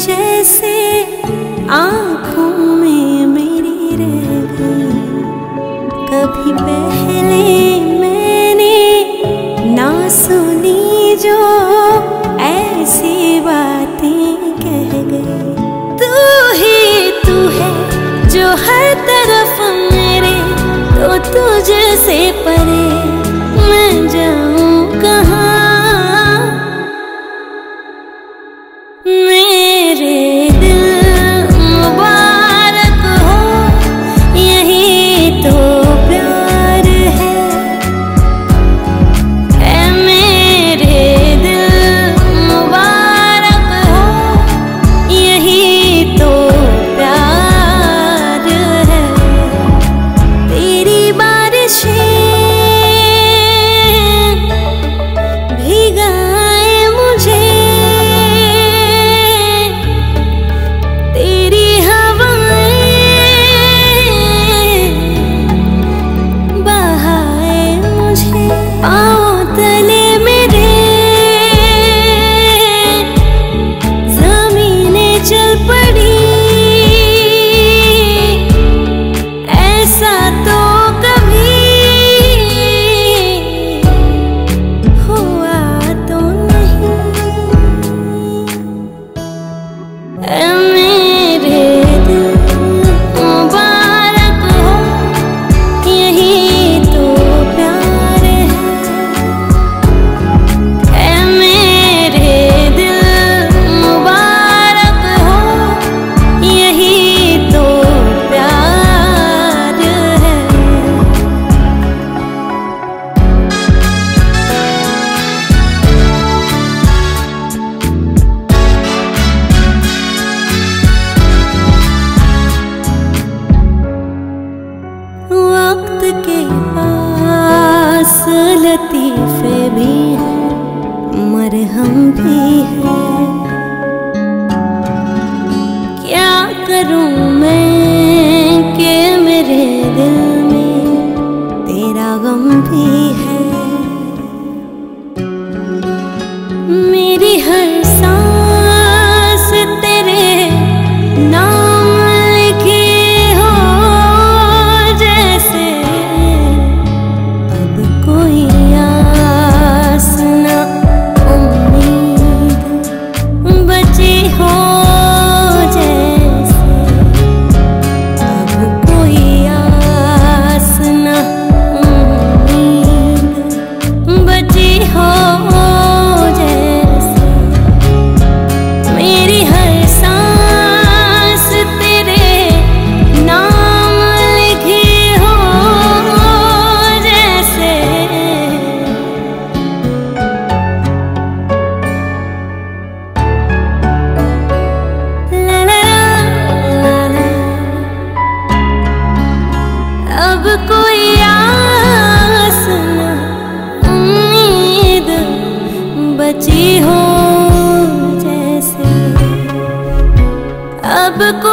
जैसे आँखों में मेरी रह गई। कभी पहले मैंने ना सुनी जो ऐसी बातें कह गई। तू ही तू है जो हर तरफ़ मेरे तो तुझसे परे चल पड़ी। के पास लतीफे भी हैं, मरहम भी है। क्या करूँ मैं के मेरे दिल में तेरा गम भी अब कोई आस उम्मीद बची हो जैसे। अब कोई